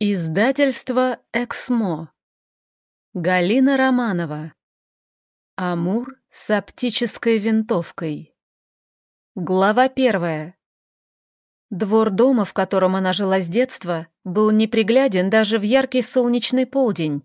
Издательство «Эксмо». Галина Романова. Амур с оптической винтовкой. Глава первая. Двор дома, в котором она жила с детства, был непригляден даже в яркий солнечный полдень.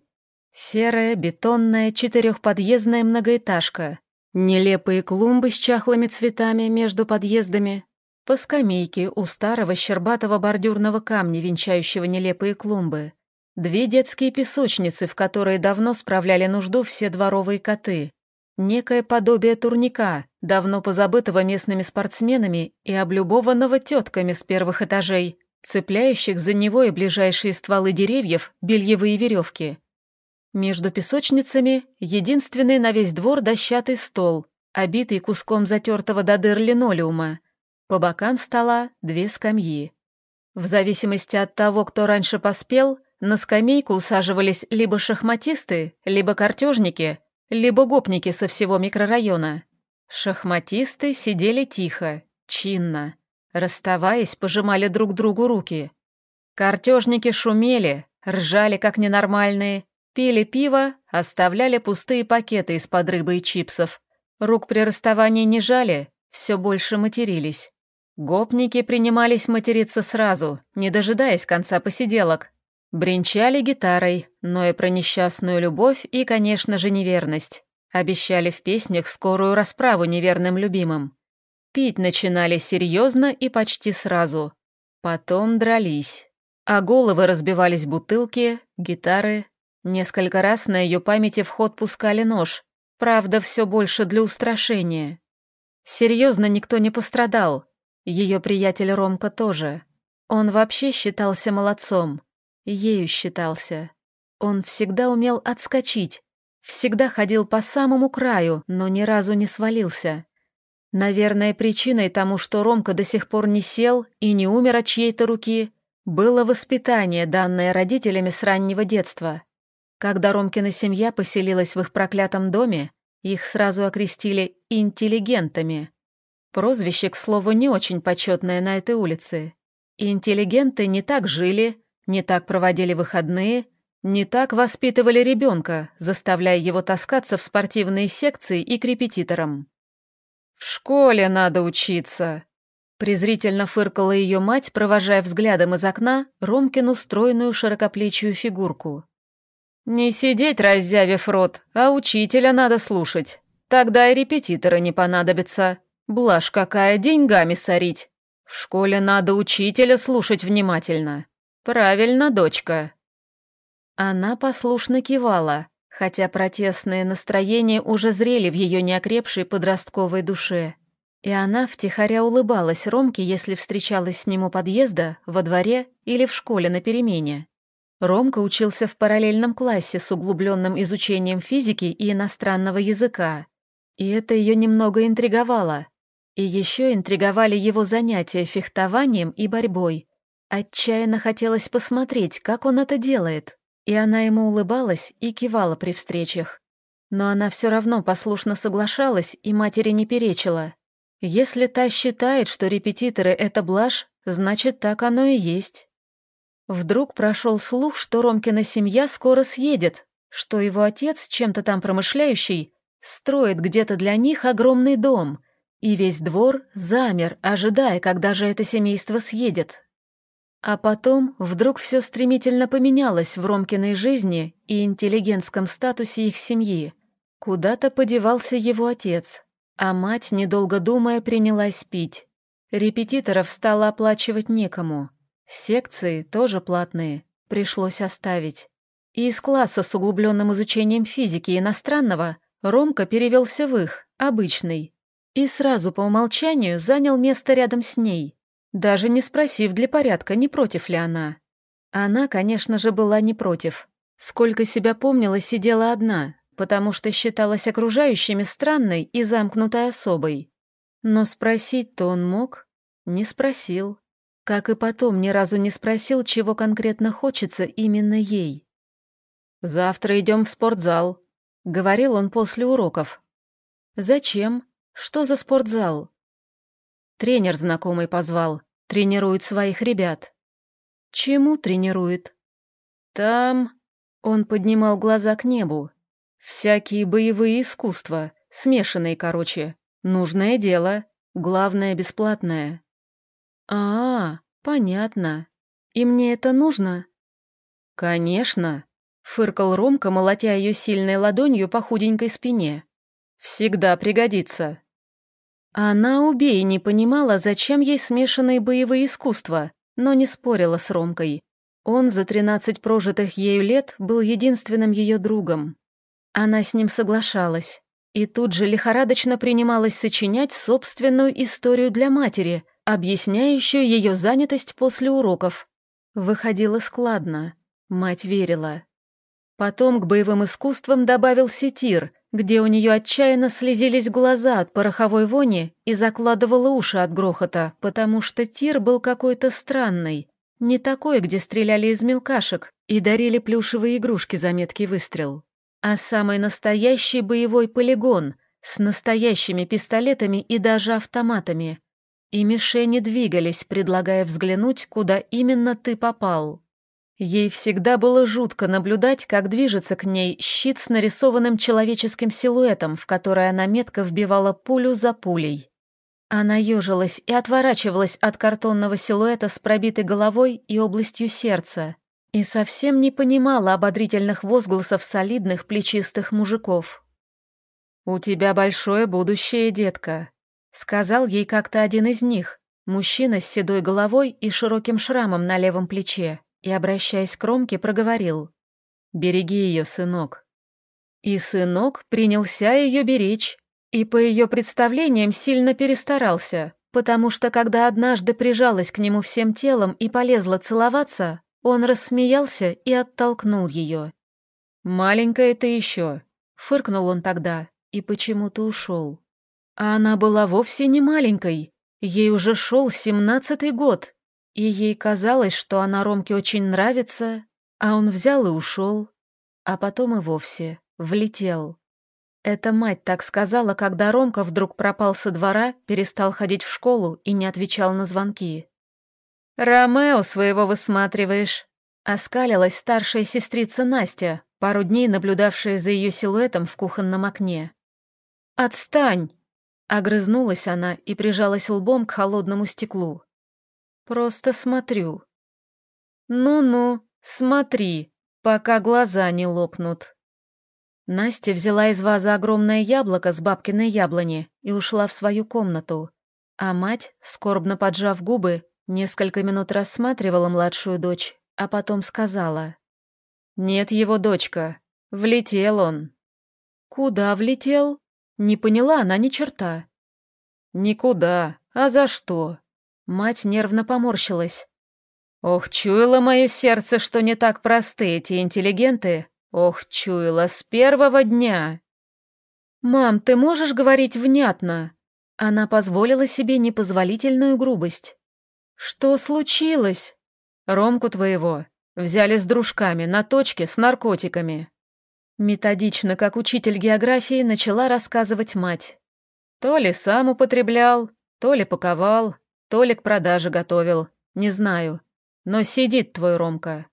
Серая, бетонная, четырехподъездная многоэтажка. Нелепые клумбы с чахлыми цветами между подъездами, по скамейке у старого щербатого бордюрного камня, венчающего нелепые клумбы. Две детские песочницы, в которые давно справляли нужду все дворовые коты. Некое подобие турника, давно позабытого местными спортсменами и облюбованного тетками с первых этажей, цепляющих за него и ближайшие стволы деревьев бельевые веревки. Между песочницами единственный на весь двор дощатый стол, обитый куском затертого до дыр линолеума, по бокам стола две скамьи. В зависимости от того, кто раньше поспел, на скамейку усаживались либо шахматисты, либо картежники, либо гопники со всего микрорайона. Шахматисты сидели тихо, чинно. Расставаясь, пожимали друг другу руки. Картежники шумели, ржали как ненормальные, пили пиво, оставляли пустые пакеты из-под рыбы и чипсов. Рук при расставании не жали, все больше матерились. Гопники принимались материться сразу, не дожидаясь конца посиделок. Бренчали гитарой, но и про несчастную любовь и, конечно же, неверность. Обещали в песнях скорую расправу неверным любимым. Пить начинали серьезно и почти сразу. Потом дрались. А головы разбивались бутылки, гитары. Несколько раз на ее памяти в ход пускали нож. Правда, все больше для устрашения. Серьезно никто не пострадал, ее приятель Ромка тоже. Он вообще считался молодцом. Ею считался. Он всегда умел отскочить. Всегда ходил по самому краю, но ни разу не свалился. Наверное, причиной тому, что Ромка до сих пор не сел и не умер от чьей-то руки, было воспитание, данное родителями с раннего детства. Когда Ромкина семья поселилась в их проклятом доме, их сразу окрестили «интеллигентами». Прозвище, к слову, не очень почетное на этой улице. И интеллигенты не так жили, не так проводили выходные, не так воспитывали ребенка, заставляя его таскаться в спортивные секции и к репетиторам. «В школе надо учиться», — презрительно фыркала ее мать, провожая взглядом из окна Ромкину стройную широкоплечью фигурку. «Не сидеть, раззявив рот, а учителя надо слушать. Тогда и репетиторы не понадобятся. Блажь какая, деньгами сорить. В школе надо учителя слушать внимательно. Правильно, дочка. Она послушно кивала, хотя протестные настроения уже зрели в ее неокрепшей подростковой душе. И она втихаря улыбалась Ромке, если встречалась с ним у подъезда, во дворе или в школе на перемене. Ромка учился в параллельном классе с углубленным изучением физики и иностранного языка. И это ее немного интриговало. И еще интриговали его занятия фехтованием и борьбой. Отчаянно хотелось посмотреть, как он это делает. И она ему улыбалась и кивала при встречах. Но она все равно послушно соглашалась и матери не перечила. Если та считает, что репетиторы — это блажь, значит, так оно и есть. Вдруг прошел слух, что Ромкина семья скоро съедет, что его отец, чем-то там промышляющий, строит где-то для них огромный дом — и весь двор замер, ожидая, когда же это семейство съедет. А потом вдруг все стремительно поменялось в Ромкиной жизни и интеллигентском статусе их семьи. Куда-то подевался его отец, а мать, недолго думая, принялась пить. Репетиторов стало оплачивать некому. Секции, тоже платные, пришлось оставить. И из класса с углубленным изучением физики иностранного Ромка перевелся в их, обычный, и сразу по умолчанию занял место рядом с ней, даже не спросив для порядка, не против ли она. Она, конечно же, была не против. Сколько себя помнила, сидела одна, потому что считалась окружающими странной и замкнутой особой. Но спросить-то он мог? Не спросил. Как и потом ни разу не спросил, чего конкретно хочется именно ей. «Завтра идем в спортзал», — говорил он после уроков. «Зачем?» Что за спортзал? Тренер знакомый позвал. Тренирует своих ребят. Чему тренирует? Там... Он поднимал глаза к небу. Всякие боевые искусства, смешанные, короче. Нужное дело, главное бесплатное. А, -а, понятно. И мне это нужно? Конечно, фыркал Ромка, молотя ее сильной ладонью по худенькой спине. Всегда пригодится. Она, убей, не понимала, зачем ей смешанные боевые искусства, но не спорила с Ромкой. Он за тринадцать прожитых ею лет был единственным ее другом. Она с ним соглашалась. И тут же лихорадочно принималась сочинять собственную историю для матери, объясняющую ее занятость после уроков. Выходило складно. Мать верила. Потом к боевым искусствам добавился тир — где у нее отчаянно слезились глаза от пороховой вони и закладывала уши от грохота, потому что тир был какой-то странный, не такой, где стреляли из мелкашек и дарили плюшевые игрушки за меткий выстрел, а самый настоящий боевой полигон с настоящими пистолетами и даже автоматами. И мишени двигались, предлагая взглянуть, куда именно ты попал. Ей всегда было жутко наблюдать, как движется к ней щит с нарисованным человеческим силуэтом, в который она метко вбивала пулю за пулей. Она ежилась и отворачивалась от картонного силуэта с пробитой головой и областью сердца, и совсем не понимала ободрительных возгласов солидных плечистых мужиков. «У тебя большое будущее, детка», — сказал ей как-то один из них, мужчина с седой головой и широким шрамом на левом плече и, обращаясь к Ромке, проговорил «Береги ее, сынок». И сынок принялся ее беречь, и по ее представлениям сильно перестарался, потому что когда однажды прижалась к нему всем телом и полезла целоваться, он рассмеялся и оттолкнул ее. «Маленькая ты еще», — фыркнул он тогда и почему-то ушел. А она была вовсе не маленькой, ей уже шел семнадцатый год, и ей казалось, что она Ромке очень нравится, а он взял и ушел, а потом и вовсе влетел. Эта мать так сказала, когда Ромка вдруг пропал со двора, перестал ходить в школу и не отвечал на звонки. «Ромео своего высматриваешь», — оскалилась старшая сестрица Настя, пару дней наблюдавшая за ее силуэтом в кухонном окне. «Отстань!» — огрызнулась она и прижалась лбом к холодному стеклу. Просто смотрю. Ну-ну, смотри, пока глаза не лопнут. Настя взяла из вазы огромное яблоко с бабкиной яблони и ушла в свою комнату. А мать, скорбно поджав губы, несколько минут рассматривала младшую дочь, а потом сказала. «Нет его, дочка. Влетел он». «Куда влетел?» Не поняла она ни черта. «Никуда. А за что?» Мать нервно поморщилась. Ох, чуяло мое сердце, что не так просты эти интеллигенты. Ох, чуяло с первого дня. «Мам, ты можешь говорить внятно?» Она позволила себе непозволительную грубость. «Что случилось?» «Ромку твоего. Взяли с дружками на точке с наркотиками». Методично, как учитель географии, начала рассказывать мать. То ли сам употреблял, то ли паковал, то ли к продаже готовил, не знаю. Но сидит твой Ромка.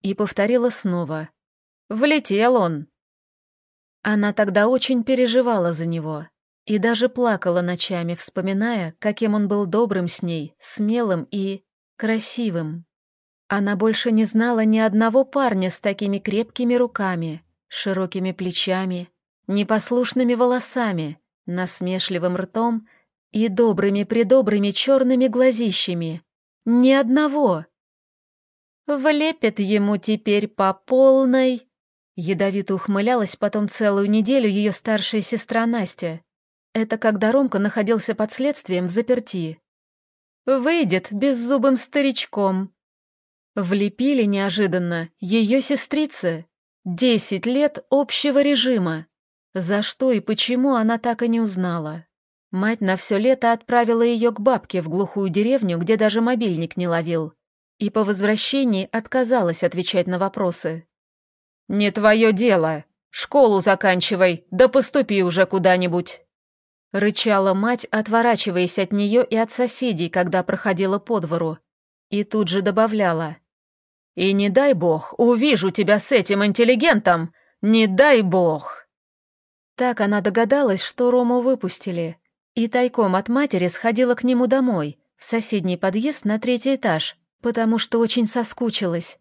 И повторила снова. Влетел он. Она тогда очень переживала за него и даже плакала ночами, вспоминая, каким он был добрым с ней, смелым и красивым. Она больше не знала ни одного парня с такими крепкими руками, широкими плечами, непослушными волосами, насмешливым ртом и добрыми-предобрыми черными глазищами. Ни одного. Влепят ему теперь по полной. Ядовито ухмылялась потом целую неделю ее старшая сестра Настя. Это когда Ромка находился под следствием в заперти. Выйдет беззубым старичком. Влепили неожиданно ее сестрицы. Десять лет общего режима. За что и почему она так и не узнала. Мать на все лето отправила ее к бабке в глухую деревню, где даже мобильник не ловил, и по возвращении отказалась отвечать на вопросы. «Не твое дело! Школу заканчивай, да поступи уже куда-нибудь!» Рычала мать, отворачиваясь от нее и от соседей, когда проходила по двору, и тут же добавляла. И не дай бог, увижу тебя с этим интеллигентом! Не дай бог!» Так она догадалась, что Рому выпустили, и тайком от матери сходила к нему домой, в соседний подъезд на третий этаж, потому что очень соскучилась,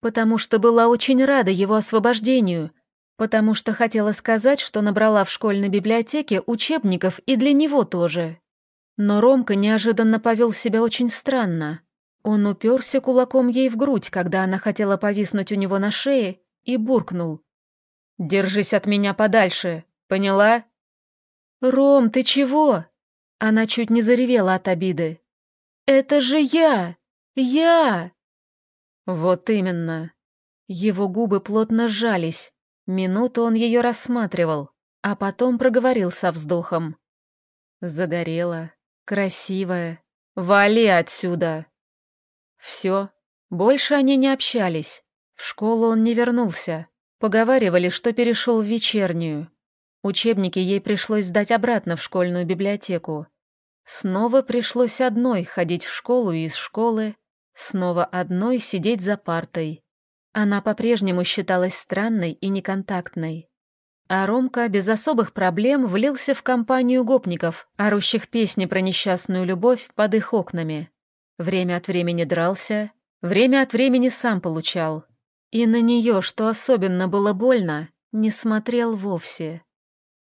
потому что была очень рада его освобождению, потому что хотела сказать, что набрала в школьной библиотеке учебников и для него тоже. Но Ромка неожиданно повел себя очень странно. Он уперся кулаком ей в грудь, когда она хотела повиснуть у него на шее, и буркнул. «Держись от меня подальше, поняла?» «Ром, ты чего?» Она чуть не заревела от обиды. «Это же я! Я!» Вот именно. Его губы плотно сжались. Минуту он ее рассматривал, а потом проговорил со вздохом. Загорела, красивая. Вали отсюда! Все, больше они не общались. В школу он не вернулся. Поговаривали, что перешел в вечернюю. Учебники ей пришлось сдать обратно в школьную библиотеку. Снова пришлось одной ходить в школу и из школы, снова одной сидеть за партой. Она по-прежнему считалась странной и неконтактной. А Ромка без особых проблем влился в компанию гопников, орущих песни про несчастную любовь под их окнами. Время от времени дрался, время от времени сам получал. И на нее, что особенно было больно, не смотрел вовсе.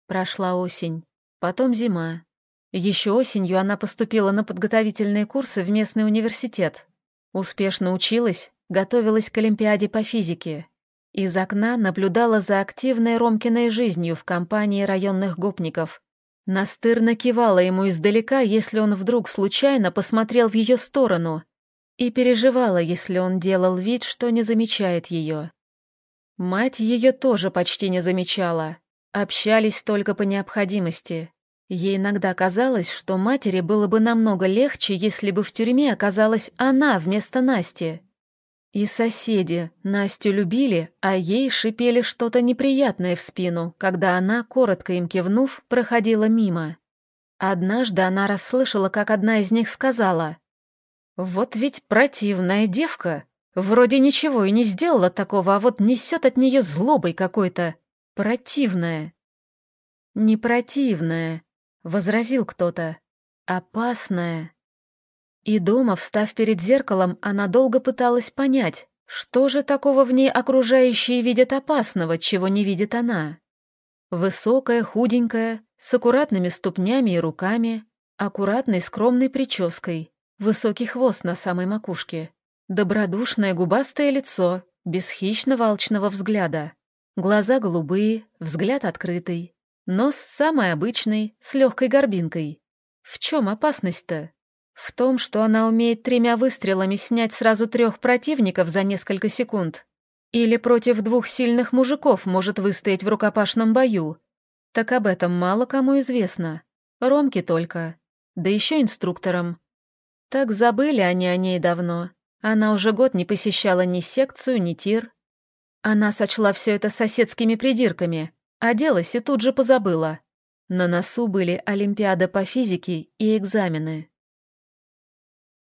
Прошла осень, потом зима. Еще осенью она поступила на подготовительные курсы в местный университет. Успешно училась, готовилась к Олимпиаде по физике. Из окна наблюдала за активной Ромкиной жизнью в компании районных гопников, Настырно кивала ему издалека, если он вдруг случайно посмотрел в ее сторону, и переживала, если он делал вид, что не замечает ее. Мать ее тоже почти не замечала, общались только по необходимости. Ей иногда казалось, что матери было бы намного легче, если бы в тюрьме оказалась она вместо Насти. И соседи Настю любили, а ей шипели что-то неприятное в спину, когда она, коротко им кивнув, проходила мимо. Однажды она расслышала, как одна из них сказала, «Вот ведь противная девка, вроде ничего и не сделала такого, а вот несет от нее злобой какой-то, противная». «Не противная», — возразил кто-то, — «опасная». И дома, встав перед зеркалом, она долго пыталась понять, что же такого в ней окружающие видят опасного, чего не видит она. Высокая, худенькая, с аккуратными ступнями и руками, аккуратной скромной прической, высокий хвост на самой макушке, добродушное губастое лицо, без хищно-волчного взгляда, глаза голубые, взгляд открытый, нос самый обычный, с легкой горбинкой. В чем опасность-то? В том, что она умеет тремя выстрелами снять сразу трех противников за несколько секунд. Или против двух сильных мужиков может выстоять в рукопашном бою. Так об этом мало кому известно. Ромке только. Да еще инструкторам. Так забыли они о ней давно. Она уже год не посещала ни секцию, ни тир. Она сочла все это соседскими придирками, оделась и тут же позабыла. На носу были Олимпиада по физике и экзамены.